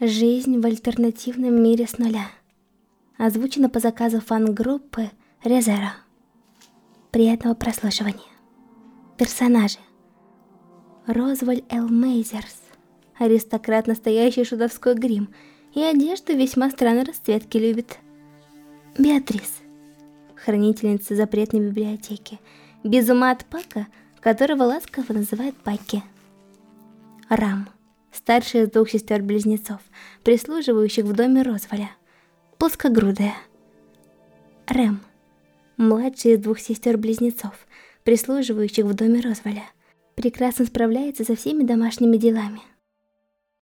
Жизнь в альтернативном мире с нуля. Озвучено по заказу фан-группы Резеро. Приятного прослушивания. Персонажи. Розваль Эл Мейзерс. Аристократ, настоящий шутовской грим. И одежду весьма странной расцветки любит. Беатрис. Хранительница запретной библиотеки. Без ума от Пака, которого ласково называют Паки. Рам старшая из двух сестер-близнецов, прислуживающих в доме Розволя. Плоскогрудая. Рэм, младшая из двух сестер-близнецов, прислуживающих в доме Розволя. Прекрасно справляется со всеми домашними делами.